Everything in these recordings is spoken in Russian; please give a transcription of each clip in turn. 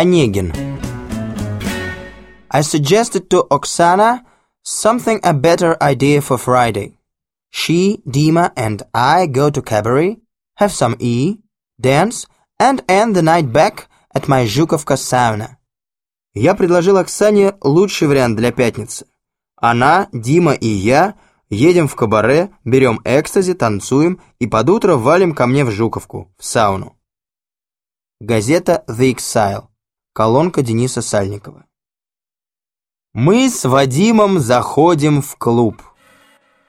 Онегин. I suggested to Oksana something a better idea for Friday. She, Dima, and I go to cabaret, have some E, dance, and end the night back at my Жуковка sauna. Я предложил Оксане лучший вариант для пятницы. Она, Дима и я едем в кабаре, берем экстази, танцуем и под утро валим ко мне в Жуковку, в сауну. Газета «The Exile». Колонка Дениса Сальникова. Мы с Вадимом заходим в клуб.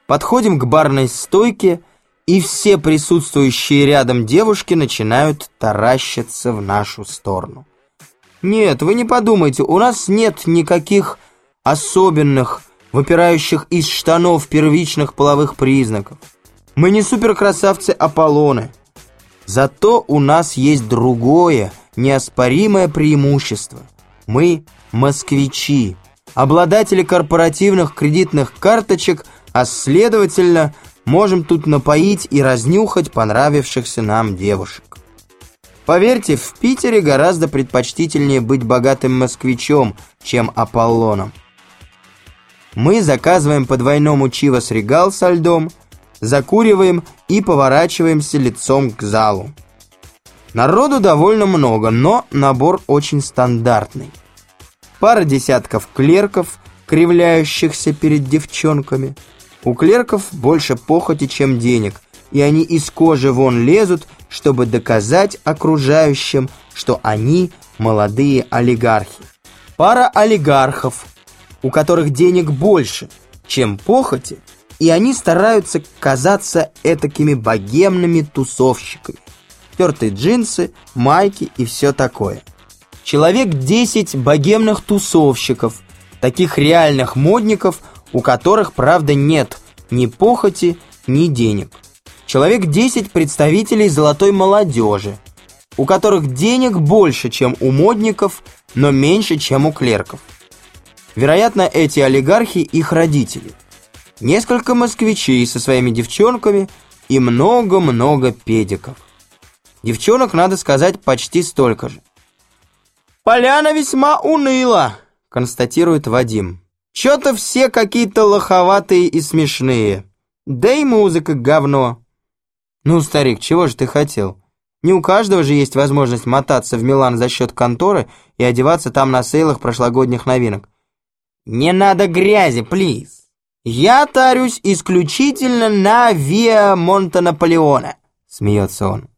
Подходим к барной стойке, и все присутствующие рядом девушки начинают таращиться в нашу сторону. Нет, вы не подумайте, у нас нет никаких особенных, выпирающих из штанов первичных половых признаков. Мы не суперкрасавцы Аполлоны. Зато у нас есть другое, неоспоримое преимущество. Мы москвичи, обладатели корпоративных кредитных карточек, а следовательно, можем тут напоить и разнюхать понравившихся нам девушек. Поверьте, в Питере гораздо предпочтительнее быть богатым москвичом, чем Аполлоном. Мы заказываем по двойному чивос регал со льдом, закуриваем и поворачиваемся лицом к залу. Народу довольно много, но набор очень стандартный. Пара десятков клерков, кривляющихся перед девчонками. У клерков больше похоти, чем денег, и они из кожи вон лезут, чтобы доказать окружающим, что они молодые олигархи. Пара олигархов, у которых денег больше, чем похоти, и они стараются казаться этакими богемными тусовщиками. Тертые джинсы, майки и все такое. Человек 10 богемных тусовщиков, таких реальных модников, у которых, правда, нет ни похоти, ни денег. Человек 10 представителей золотой молодежи, у которых денег больше, чем у модников, но меньше, чем у клерков. Вероятно, эти олигархи их родители – несколько москвичей со своими девчонками и много-много педиков. Девчонок, надо сказать, почти столько же. «Поляна весьма уныла», — констатирует Вадим. «Чё-то все какие-то лоховатые и смешные. Да и музыка говно». «Ну, старик, чего же ты хотел? Не у каждого же есть возможность мотаться в Милан за счет конторы и одеваться там на сейлах прошлогодних новинок». «Не надо грязи, плиз!» «Я тарюсь исключительно на Виа Монта Наполеона», — смеется он.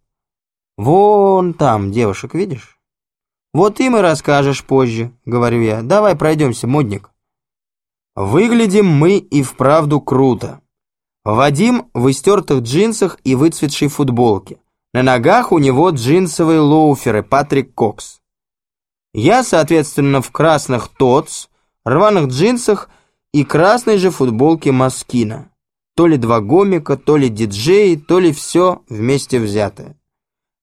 «Вон там девушек, видишь?» «Вот им и расскажешь позже», — говорю я. «Давай пройдемся, модник». Выглядим мы и вправду круто. Вадим в истертых джинсах и выцветшей футболке. На ногах у него джинсовые лоуферы Патрик Кокс. Я, соответственно, в красных тотс, рваных джинсах и красной же футболке Маскина. То ли два гомика, то ли диджеи, то ли все вместе взятое.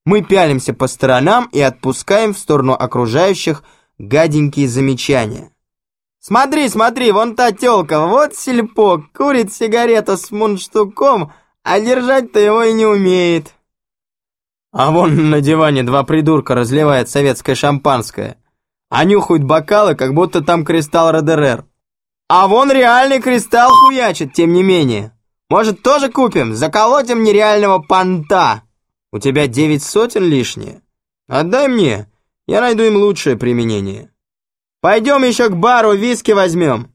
Мы пялимся по сторонам и отпускаем в сторону окружающих гаденькие замечания. «Смотри, смотри, вон та тёлка, вот сельпок, курит сигарету с мундштуком, а держать-то его и не умеет». А вон на диване два придурка разливают советское шампанское, а нюхают бокалы, как будто там кристалл Родерер. А вон реальный кристалл хуячит, тем не менее. Может, тоже купим? Заколотим нереального понта. У тебя девять сотен лишние? Отдай мне, я найду им лучшее применение. Пойдем еще к бару, виски возьмем.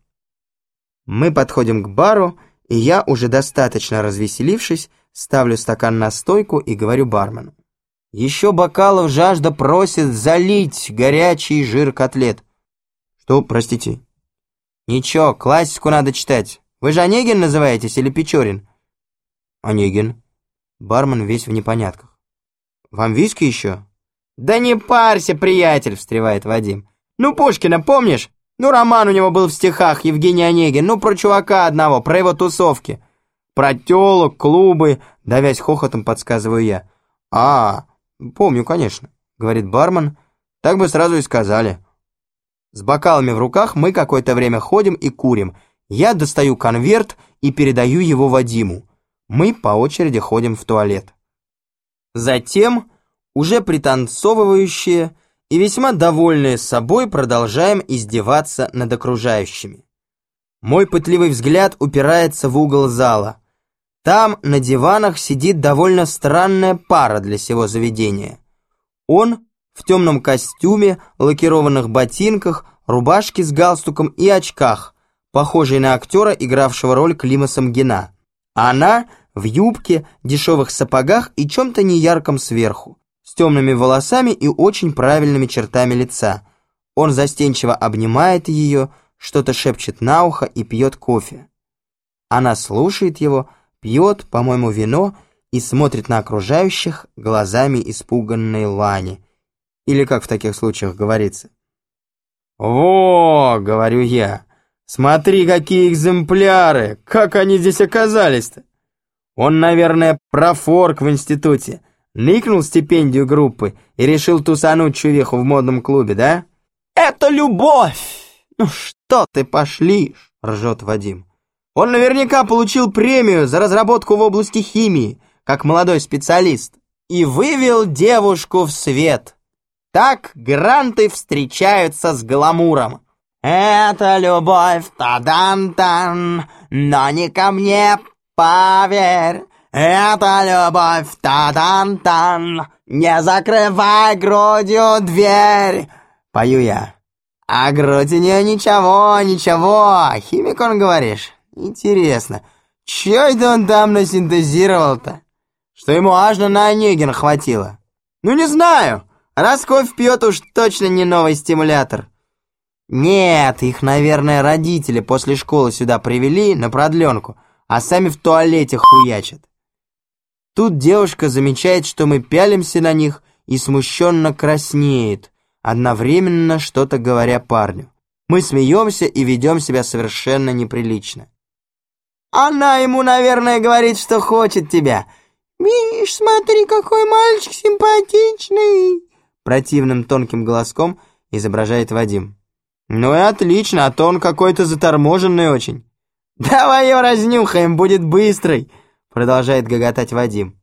Мы подходим к бару, и я, уже достаточно развеселившись, ставлю стакан на стойку и говорю бармену. Еще бокалов жажда просит залить горячий жир котлет. Что, простите? «Ничего, классику надо читать. Вы же Онегин называетесь или Печорин?» «Онегин». Бармен весь в непонятках. «Вам виски еще?» «Да не парься, приятель!» — встревает Вадим. «Ну, Пушкина помнишь? Ну, роман у него был в стихах, Евгений Онегин. Ну, про чувака одного, про его тусовки. Про телок, клубы!» — давясь хохотом подсказываю я. «А, помню, конечно», — говорит бармен. «Так бы сразу и сказали». С бокалами в руках мы какое-то время ходим и курим. Я достаю конверт и передаю его Вадиму. Мы по очереди ходим в туалет. Затем, уже пританцовывающие и весьма довольные собой продолжаем издеваться над окружающими. Мой пытливый взгляд упирается в угол зала. Там на диванах сидит довольно странная пара для сего заведения. Он в темном костюме, лакированных ботинках, рубашке с галстуком и очках, похожий на актера, игравшего роль Клима Самгина. Она в юбке, дешевых сапогах и чем-то неярком сверху, с темными волосами и очень правильными чертами лица. Он застенчиво обнимает ее, что-то шепчет на ухо и пьет кофе. Она слушает его, пьет, по-моему, вино и смотрит на окружающих глазами испуганной Лани. Или как в таких случаях говорится. «Во!» — говорю я. «Смотри, какие экземпляры! Как они здесь оказались-то?» Он, наверное, профорк в институте. Ныкнул стипендию группы и решил тусануть чувиху в модном клубе, да? «Это любовь! Ну что ты пошлишь?» — ржет Вадим. «Он наверняка получил премию за разработку в области химии, как молодой специалист, и вывел девушку в свет». Так гранты встречаются с гламуром. «Это любовь, тадан-тан, но не ко мне, поверь. Это любовь, тадан-тан, не закрывай грудью дверь». Пою я. А грудь у нее ничего, ничего. Химик он, говоришь? Интересно, чё это он там насинтезировал-то? Что ему аж на Онегин хватило? Ну не знаю. Раз кофе пьет, уж точно не новый стимулятор. Нет, их, наверное, родители после школы сюда привели на продленку, а сами в туалете хуячат. Тут девушка замечает, что мы пялимся на них и смущенно краснеет, одновременно что-то говоря парню. Мы смеемся и ведем себя совершенно неприлично. Она ему, наверное, говорит, что хочет тебя. «Миш, смотри, какой мальчик симпатичный!» Противным тонким голоском изображает Вадим. «Ну и отлично, а то он какой-то заторможенный очень». «Давай ее разнюхаем, будет быстрый!» Продолжает гоготать Вадим.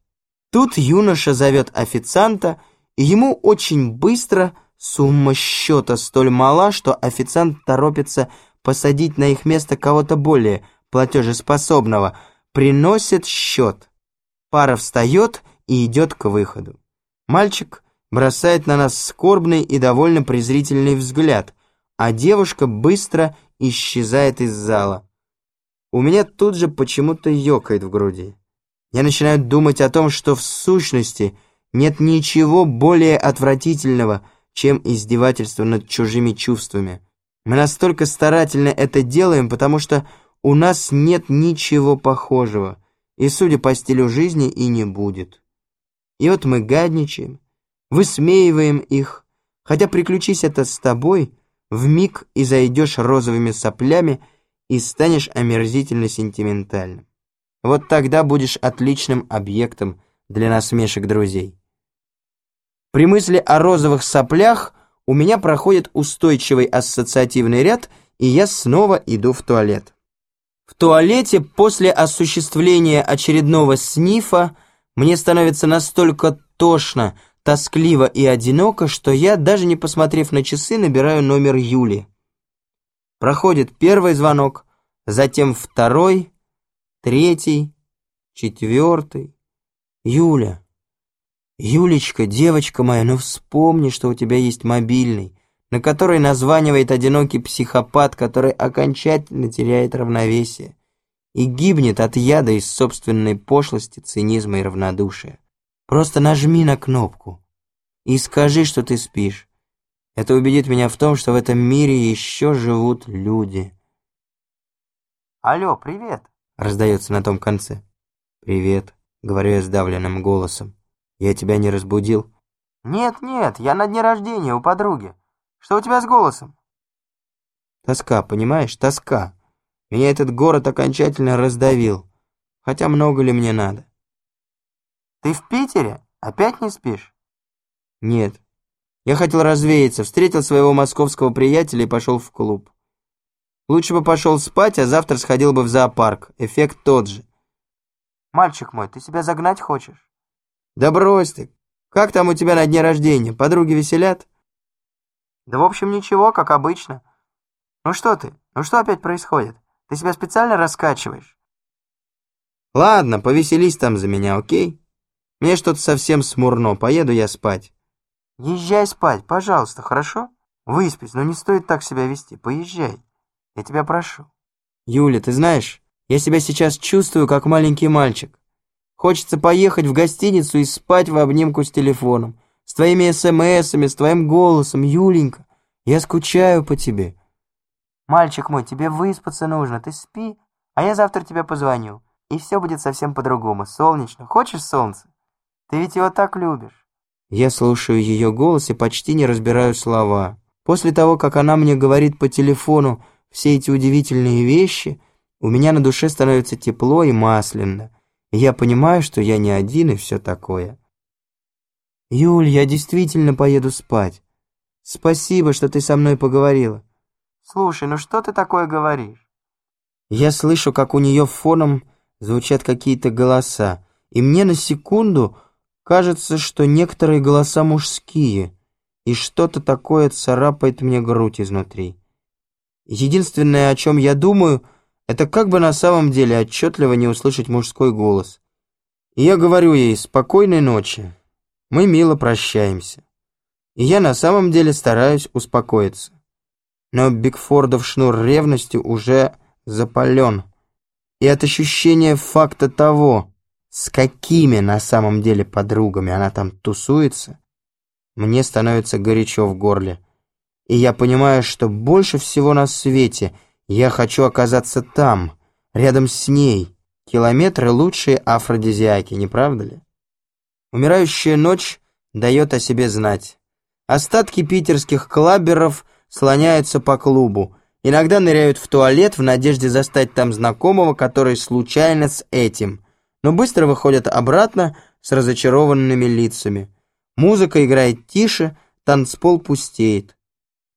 Тут юноша зовет официанта, и ему очень быстро сумма счета столь мала, что официант торопится посадить на их место кого-то более платежеспособного. Приносит счет. Пара встает и идет к выходу. Мальчик бросает на нас скорбный и довольно презрительный взгляд, а девушка быстро исчезает из зала. У меня тут же почему-то ёкает в груди. Я начинаю думать о том, что в сущности нет ничего более отвратительного, чем издевательство над чужими чувствами. Мы настолько старательно это делаем, потому что у нас нет ничего похожего, и, судя по стилю жизни, и не будет. И вот мы гадничаем, высмеиваем их, хотя приключись это с тобой, в миг и зайдешь розовыми соплями и станешь омерзительно сентиментальным. Вот тогда будешь отличным объектом для насмешек друзей. При мысли о розовых соплях у меня проходит устойчивый ассоциативный ряд, и я снова иду в туалет. В туалете после осуществления очередного снифа мне становится настолько тошно, тоскливо и одиноко, что я, даже не посмотрев на часы, набираю номер Юли. Проходит первый звонок, затем второй, третий, четвертый. Юля, Юлечка, девочка моя, ну вспомни, что у тебя есть мобильный, на который названивает одинокий психопат, который окончательно теряет равновесие и гибнет от яда из собственной пошлости, цинизма и равнодушия. Просто нажми на кнопку и скажи, что ты спишь. Это убедит меня в том, что в этом мире еще живут люди. «Алло, привет!» — раздается на том конце. «Привет», — говорю я сдавленным голосом. «Я тебя не разбудил?» «Нет, нет, я на дне рождения у подруги. Что у тебя с голосом?» «Тоска, понимаешь, тоска. Меня этот город окончательно раздавил. Хотя много ли мне надо?» Ты в Питере? Опять не спишь? Нет. Я хотел развеяться, встретил своего московского приятеля и пошел в клуб. Лучше бы пошел спать, а завтра сходил бы в зоопарк. Эффект тот же. Мальчик мой, ты себя загнать хочешь? Да брось ты. Как там у тебя на дне рождения? Подруги веселят? Да в общем ничего, как обычно. Ну что ты? Ну что опять происходит? Ты себя специально раскачиваешь? Ладно, повеселись там за меня, окей? Мне что-то совсем смурно, поеду я спать. Езжай спать, пожалуйста, хорошо? Выспись, но не стоит так себя вести, поезжай. Я тебя прошу. Юля, ты знаешь, я себя сейчас чувствую, как маленький мальчик. Хочется поехать в гостиницу и спать в обнимку с телефоном. С твоими смсами, с твоим голосом, Юленька. Я скучаю по тебе. Мальчик мой, тебе выспаться нужно, ты спи, а я завтра тебе позвоню. И все будет совсем по-другому, солнечно. Хочешь солнце? Ты ведь его так любишь. Я слушаю ее голос и почти не разбираю слова. После того, как она мне говорит по телефону все эти удивительные вещи, у меня на душе становится тепло и масляно. И я понимаю, что я не один и все такое. «Юль, я действительно поеду спать. Спасибо, что ты со мной поговорила». «Слушай, ну что ты такое говоришь?» Я слышу, как у нее фоном звучат какие-то голоса, и мне на секунду кажется, что некоторые голоса мужские, и что-то такое царапает мне грудь изнутри. Единственное, о чем я думаю, это как бы на самом деле отчетливо не услышать мужской голос. И я говорю ей «спокойной ночи». Мы мило прощаемся. И я на самом деле стараюсь успокоиться. Но Бигфордов шнур ревности уже запален. И от ощущения факта того, с какими на самом деле подругами она там тусуется, мне становится горячо в горле. И я понимаю, что больше всего на свете я хочу оказаться там, рядом с ней. Километры лучшие афродизиаки, не правда ли? Умирающая ночь дает о себе знать. Остатки питерских клаберов слоняются по клубу, иногда ныряют в туалет в надежде застать там знакомого, который случайно с этим, но быстро выходят обратно с разочарованными лицами. Музыка играет тише, танцпол пустеет.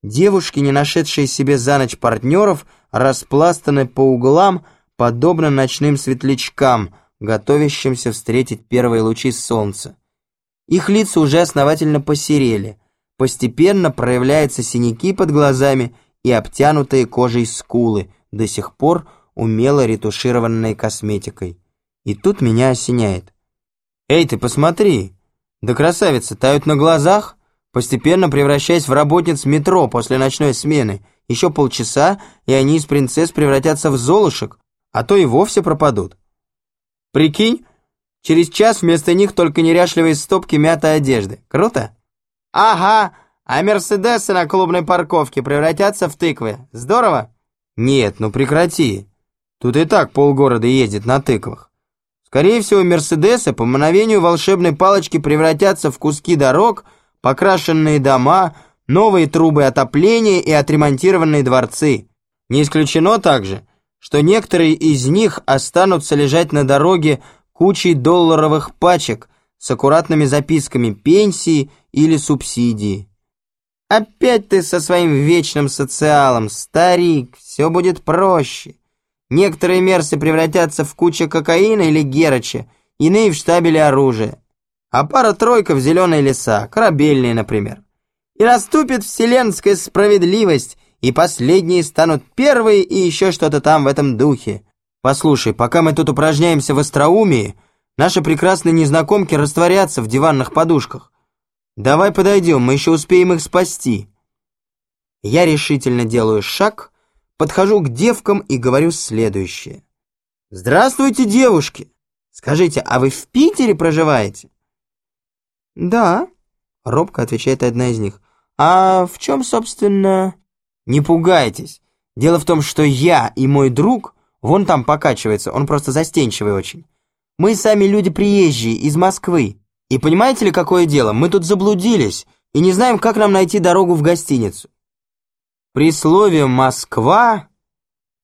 Девушки, не нашедшие себе за ночь партнеров, распластаны по углам, подобно ночным светлячкам – готовящимся встретить первые лучи солнца. Их лица уже основательно посерели, постепенно проявляются синяки под глазами и обтянутые кожей скулы, до сих пор умело ретушированные косметикой. И тут меня осеняет. «Эй, ты посмотри! Да красавицы тают на глазах!» постепенно превращаясь в работниц метро после ночной смены. Еще полчаса, и они из принцесс превратятся в золушек, а то и вовсе пропадут. Прикинь, через час вместо них только неряшливые стопки мятой одежды. Круто? Ага, а Мерседесы на клубной парковке превратятся в тыквы. Здорово? Нет, ну прекрати. Тут и так полгорода ездит на тыквах. Скорее всего, Мерседесы по мановению волшебной палочки превратятся в куски дорог, покрашенные дома, новые трубы отопления и отремонтированные дворцы. Не исключено также, что некоторые из них останутся лежать на дороге кучей долларовых пачек с аккуратными записками пенсии или субсидии. Опять ты со своим вечным социалом, старик, все будет проще. Некоторые мерсы превратятся в кучу кокаина или героча, иные в штабели оружия. А пара-тройка в зеленые леса, корабельные, например. И наступит вселенская справедливость, и последние станут первые и еще что-то там в этом духе. Послушай, пока мы тут упражняемся в остроумии, наши прекрасные незнакомки растворятся в диванных подушках. Давай подойдем, мы еще успеем их спасти. Я решительно делаю шаг, подхожу к девкам и говорю следующее. «Здравствуйте, девушки! Скажите, а вы в Питере проживаете?» «Да», — робко отвечает одна из них. «А в чем, собственно...» Не пугайтесь. Дело в том, что я и мой друг, вон там покачивается, он просто застенчивый очень. Мы сами люди приезжие, из Москвы. И понимаете ли, какое дело? Мы тут заблудились и не знаем, как нам найти дорогу в гостиницу. При слове «Москва»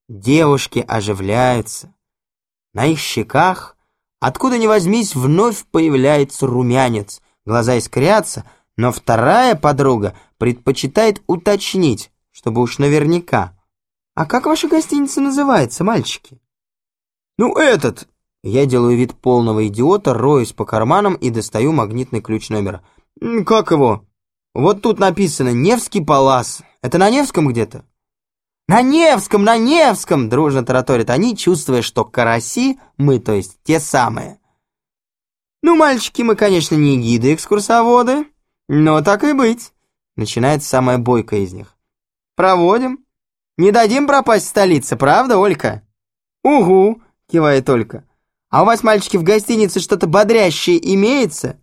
девушки оживляются. На их щеках, откуда ни возьмись, вновь появляется румянец. Глаза искрятся, но вторая подруга предпочитает уточнить чтобы уж наверняка. А как ваша гостиница называется, мальчики? Ну, этот... Я делаю вид полного идиота, роюсь по карманам и достаю магнитный ключ номера. Как его? Вот тут написано «Невский палас». Это на Невском где-то? «На Невском, на Невском!» — дружно тараторят они, чувствуя, что караси мы, то есть те самые. «Ну, мальчики, мы, конечно, не гиды-экскурсоводы, но так и быть», — начинает самая бойкая из них. «Проводим. Не дадим пропасть столице, правда, Олька?» «Угу», — кивает Олька. «А у вас, мальчики, в гостинице что-то бодрящее имеется?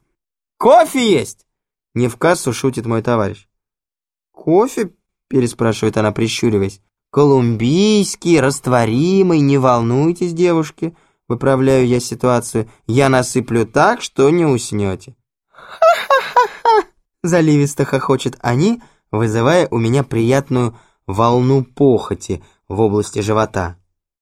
Кофе есть?» Не в кассу шутит мой товарищ. «Кофе?» — переспрашивает она, прищуриваясь. «Колумбийский, растворимый, не волнуйтесь, девушки», — выправляю я ситуацию. «Я насыплю так, что не уснете». «Ха-ха-ха-ха!» — заливисто хохочет они, вызывая у меня приятную волну похоти в области живота.